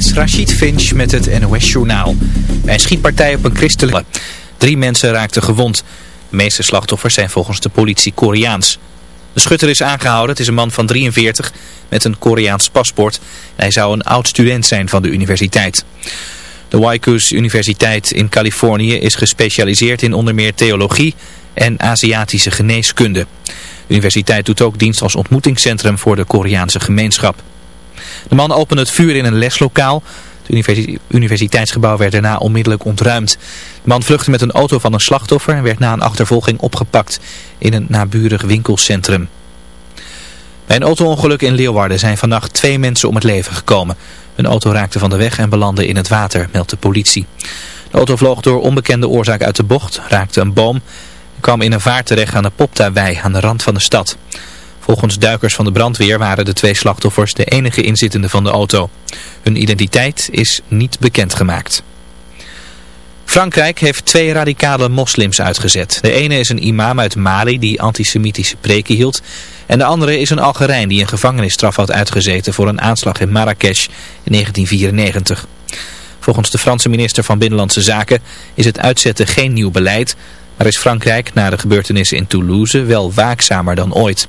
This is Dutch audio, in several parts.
is Rachid Finch met het NOS-journaal. Bij een schietpartij op een christelijke... Drie mensen raakten gewond. De meeste slachtoffers zijn volgens de politie Koreaans. De schutter is aangehouden. Het is een man van 43 met een Koreaans paspoort. Hij zou een oud-student zijn van de universiteit. De Waikus Universiteit in Californië is gespecialiseerd in onder meer theologie en Aziatische geneeskunde. De universiteit doet ook dienst als ontmoetingscentrum voor de Koreaanse gemeenschap. De man opende het vuur in een leslokaal. Het universiteitsgebouw werd daarna onmiddellijk ontruimd. De man vluchtte met een auto van een slachtoffer en werd na een achtervolging opgepakt in een naburig winkelcentrum. Bij een autoongeluk in Leeuwarden zijn vannacht twee mensen om het leven gekomen. Een auto raakte van de weg en belandde in het water, meldt de politie. De auto vloog door onbekende oorzaak uit de bocht, raakte een boom en kwam in een vaart terecht aan de Poptawei aan de rand van de stad. Volgens duikers van de brandweer waren de twee slachtoffers de enige inzittenden van de auto. Hun identiteit is niet bekendgemaakt. Frankrijk heeft twee radicale moslims uitgezet. De ene is een imam uit Mali die antisemitische preken hield. En de andere is een Algerijn die een gevangenisstraf had uitgezeten voor een aanslag in Marrakesh in 1994. Volgens de Franse minister van Binnenlandse Zaken is het uitzetten geen nieuw beleid, maar is Frankrijk na de gebeurtenissen in Toulouse wel waakzamer dan ooit.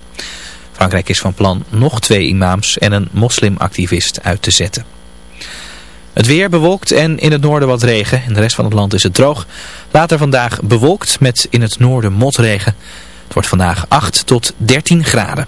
Frankrijk is van plan nog twee imams en een moslimactivist uit te zetten. Het weer bewolkt en in het noorden wat regen. In de rest van het land is het droog. Later vandaag bewolkt met in het noorden motregen. Het wordt vandaag 8 tot 13 graden.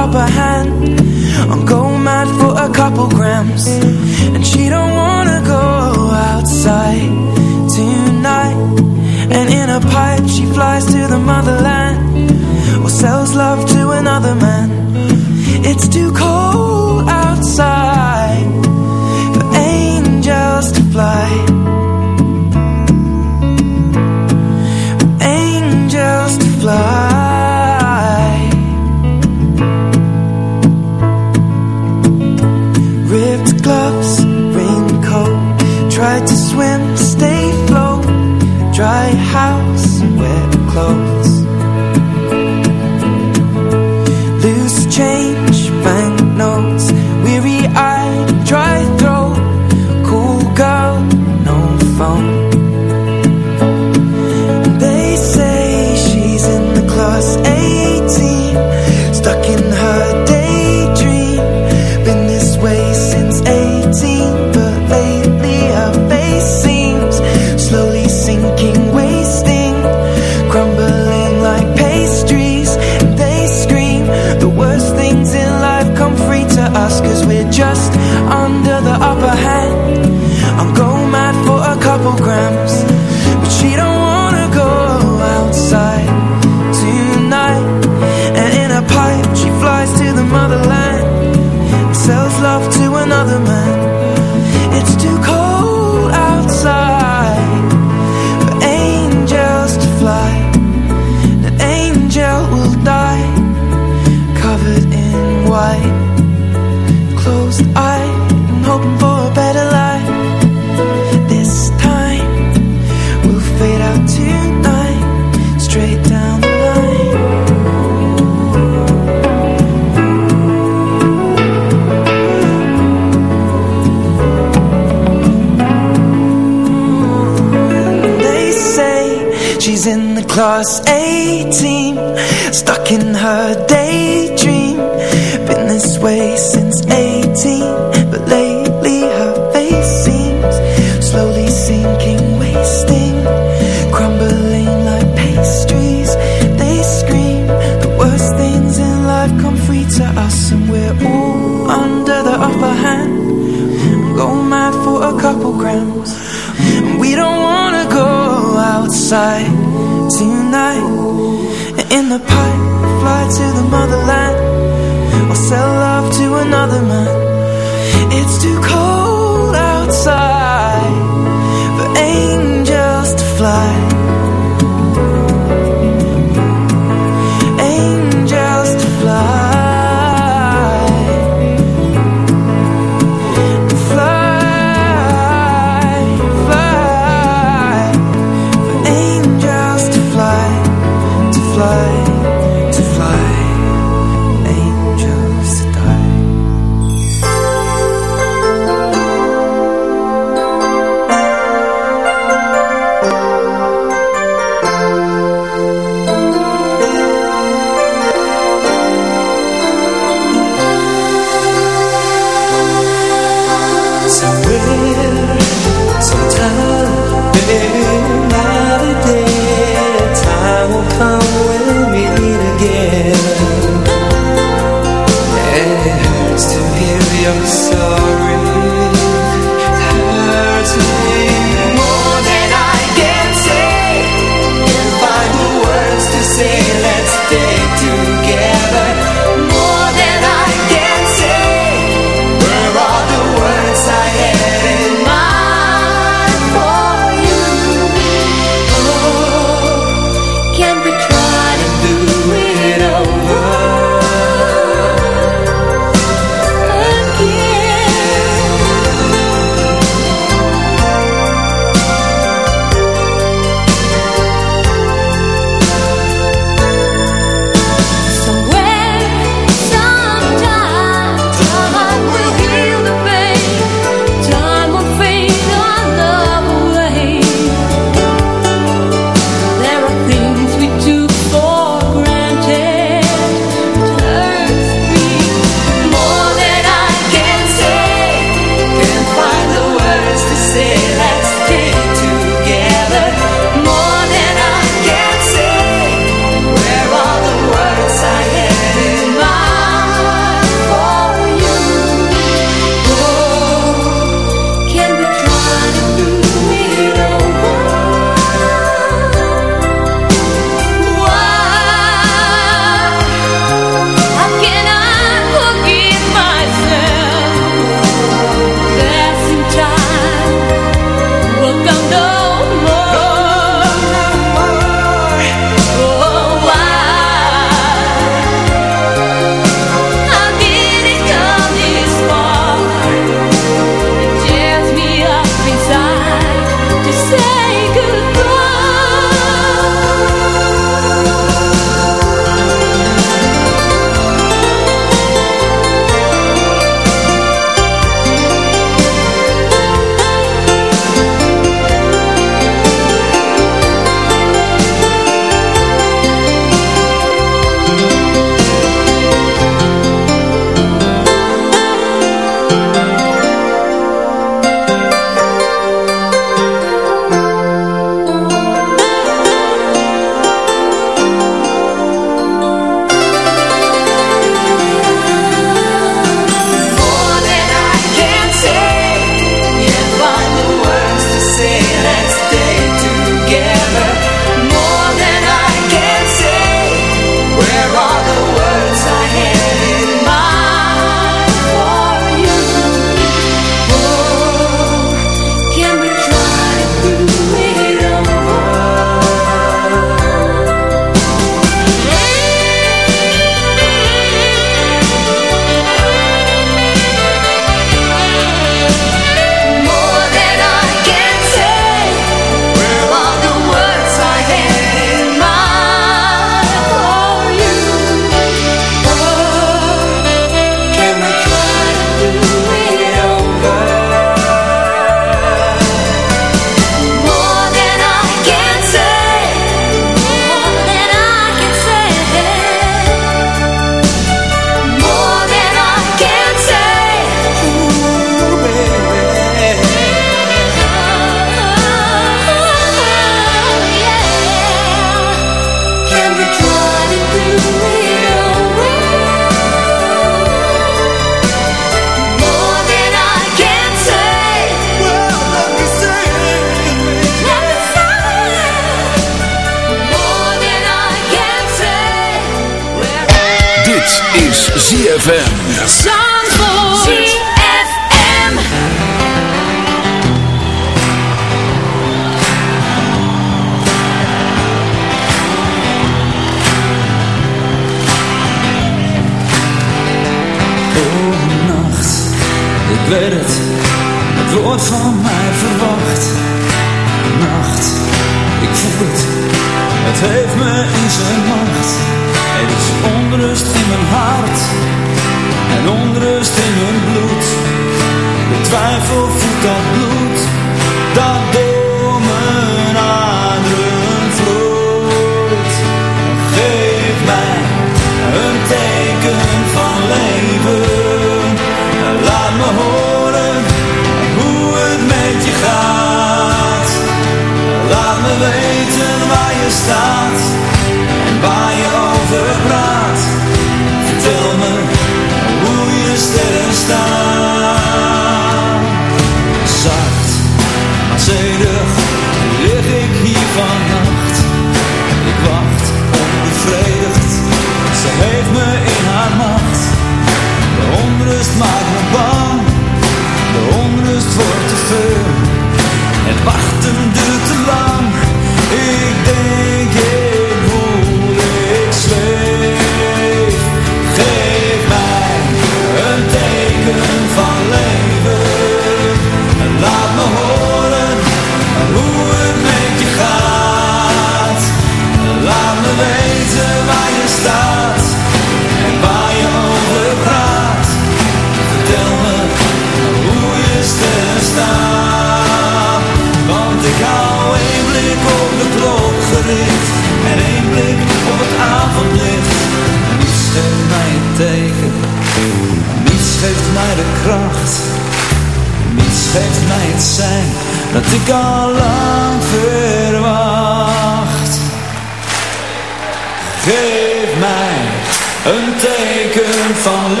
Teken van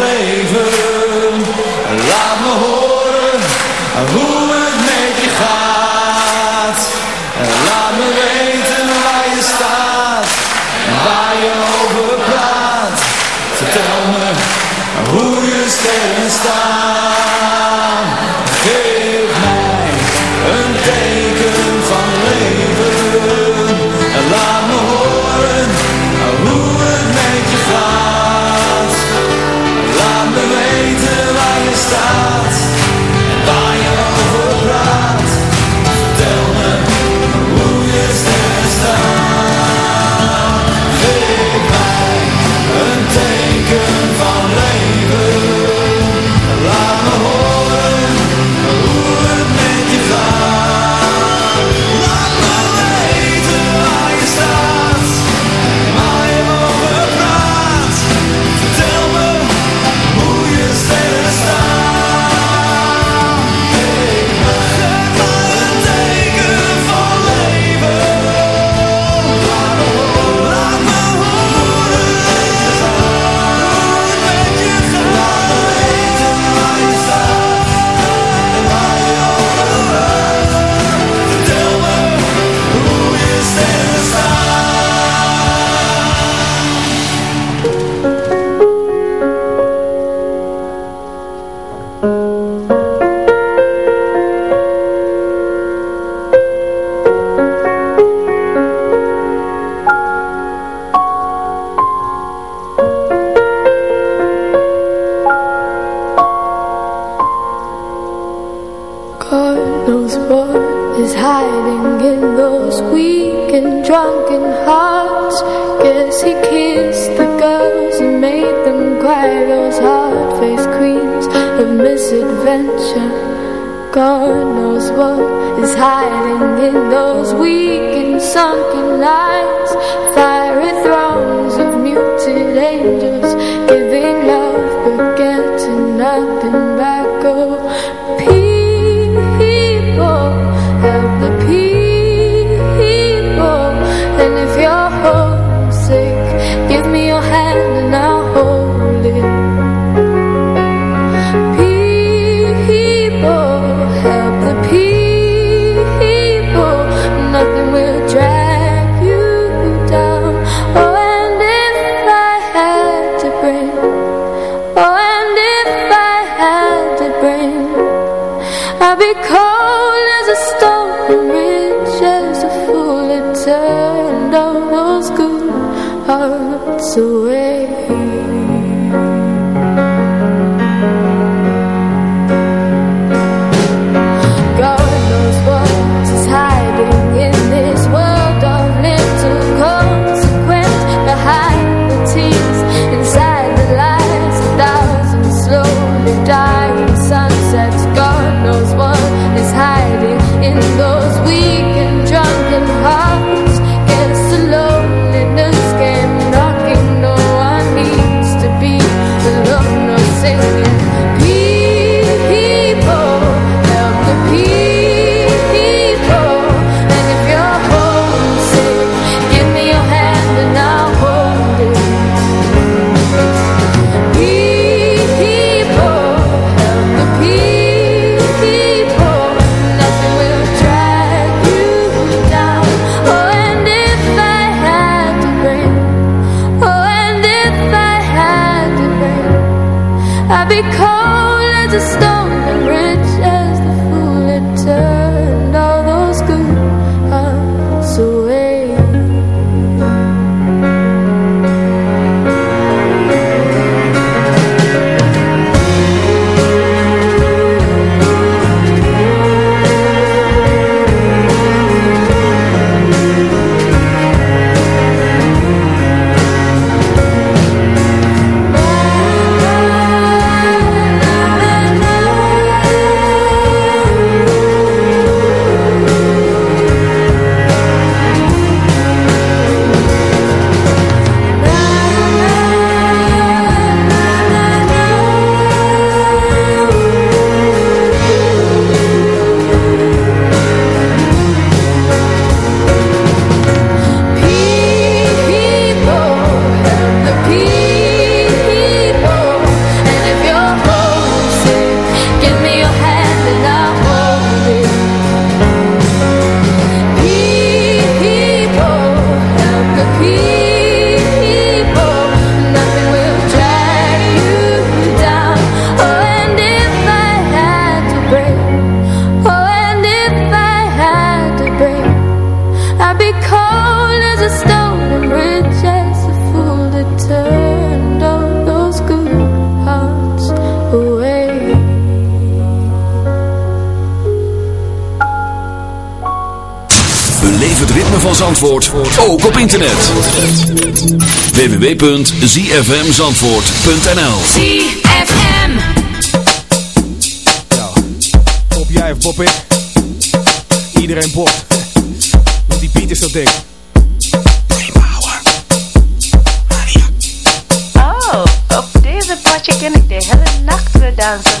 internet. www.zfmzandvoort.nl ZFM Ja, pop jij of pop ik? Iedereen popt. Want die beat is zo dik. Oh, op deze potje ken ik de hele nacht weer dansen.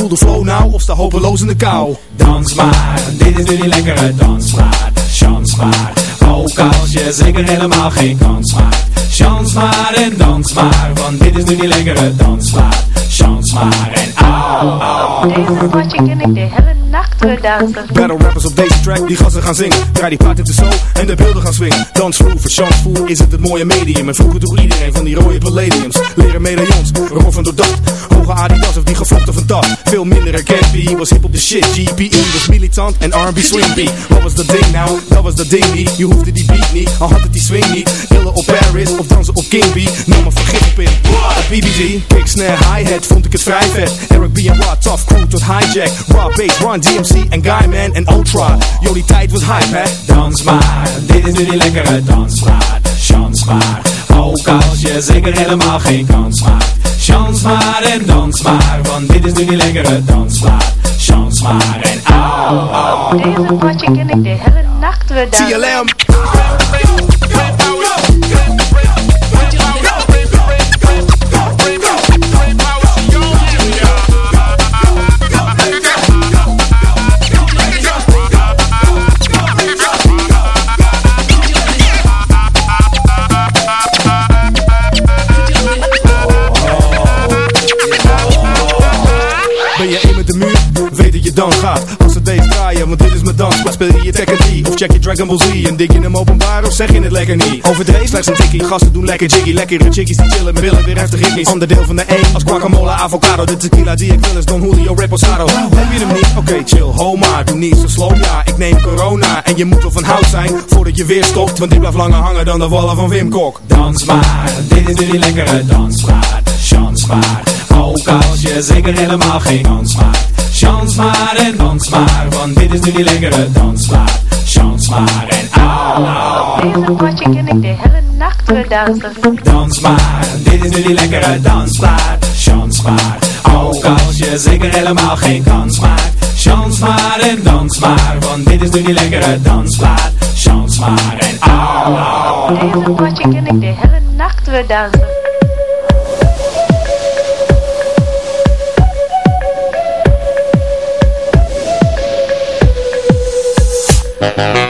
Voel de flow nou of sta hopeloos in de kou. Dans maar, dit is nu die lekkere dansmaat. Chans maar, ook als je zeker helemaal geen kans maakt. Chans maar en dans maar, want dit is nu die lekkere dansmaat. Chans maar en au, au. Deze potje ken ik de hele nacht weer dansen. Battle rappers op deze track, die gassen gaan zingen. Draai die plaat in de zo en de beelden gaan swingen. Dansvloer, voor chansvoer is het het mooie medium. En vroeger droeg iedereen van die rode palladiums. Leren medaillons, roffen door dat. Hoge Adidas of die gevlochten van dat. Veel minder herkenbaar, was hip op de shit. GPE was militant en R&B swing beat. Wat was dat ding nou? Dat was dat ding niet. Je die beat niet, al had het die swing niet. Illen op Paris of dansen op King B. Nam maar vergif op in. Op BBG, kick, snare, hi-hat, vond ik het vrij vet. Eric B en Rod, tough crew tot hijack. Raw bass, Run, DMC en Guyman en Ultra. Yo, die tijd was hype, hè? Dans maar, dit is nu die lekkere dansmaat. Chans maar, ook als je zeker helemaal geen kans maakt. Chans maar en dans maar, want dit is nu die lekkere dansmaat. Chans maar en au, au. Deze potje ken ik de hele nacht weer dansen. 3 of check je Dragon Ball Z En dik je hem openbaar of zeg je het lekker niet? Overdreven slechts een tikkie, gasten doen lekker jiggy Lekkere chickies die chillen met willen weer heftig ritmisch Onderdeel van de een als guacamole, avocado De tequila die ik wil is Don Julio Reposado. Heb je hem niet? Oké chill, ho maar, doe niet zo slow ja Ik neem corona en je moet wel van hout zijn Voordat je weer stopt, want dit blijft langer hangen dan de wallen van Wim Kok. Dans maar, dit is nu die lekkere dansmaat Chans maar, ook als je zeker helemaal geen kans Chans maar en dans maar, want dit is nu die lekkere dansmaat Chans maar en au, au. Deze potje ken ik de hele nacht weer dansen. Dans maar, dit is nu die lekkere dansplaat Chans maar, ook als je zeker helemaal geen kans maakt. Chans maar en dans maar, want dit is nu die lekkere dansplaat Chans maar en au, au. Deze potje ken ik de hele nacht weer dansen. Música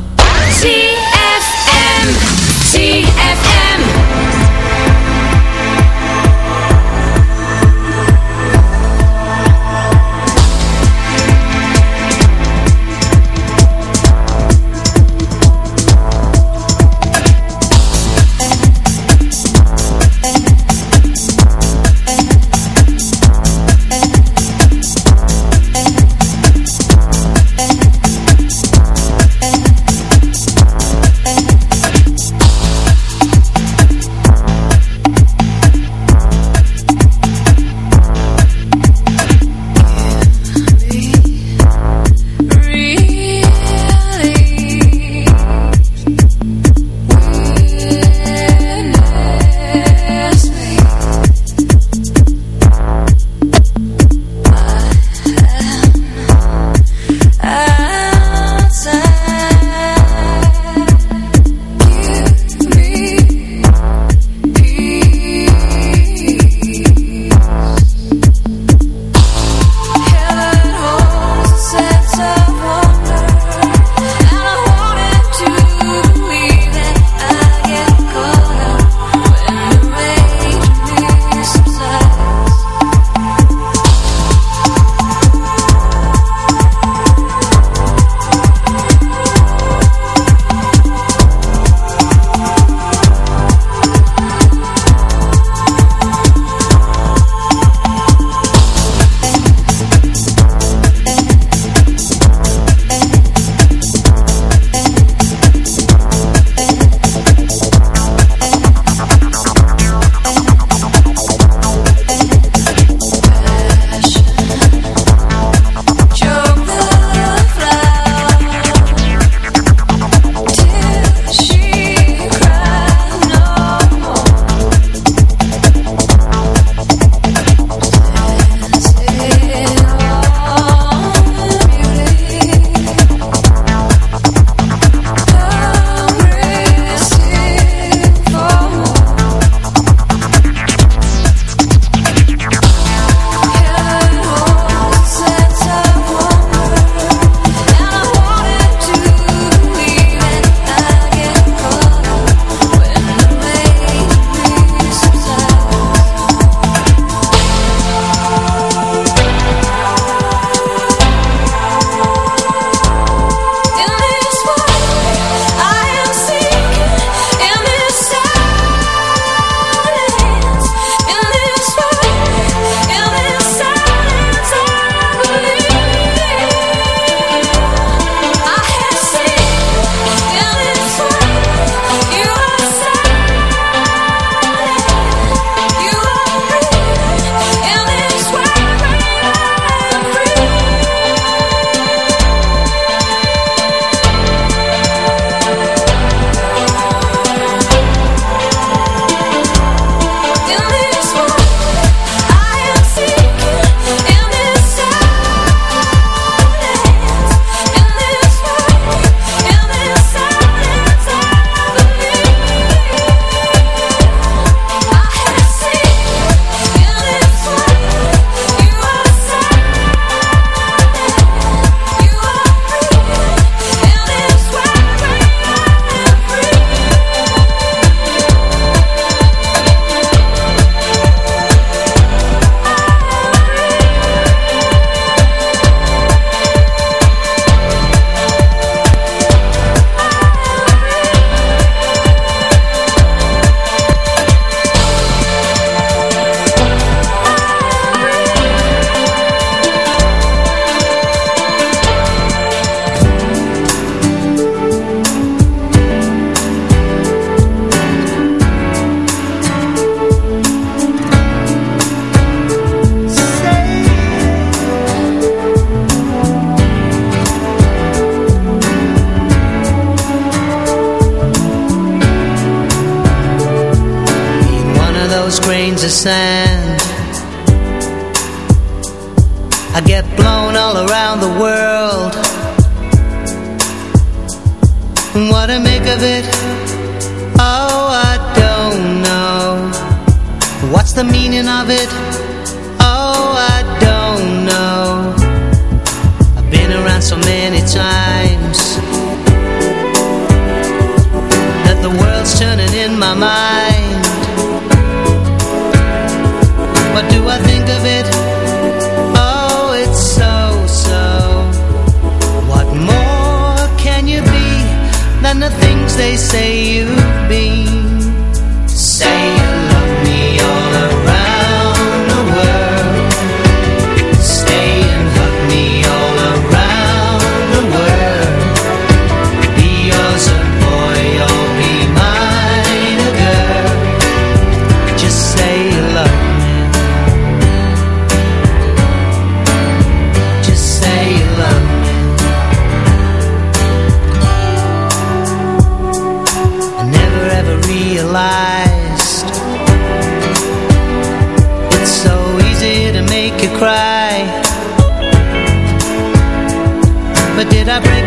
they say you've been. Say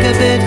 a bit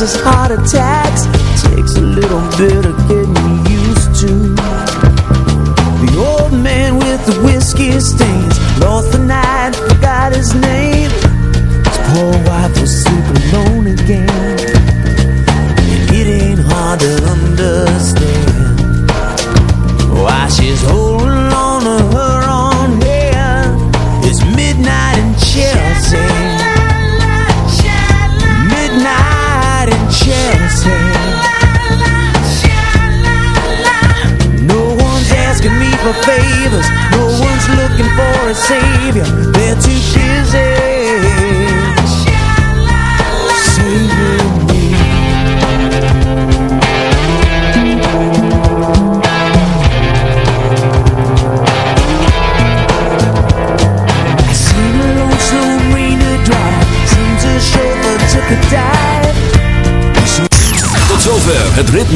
causes heart attacks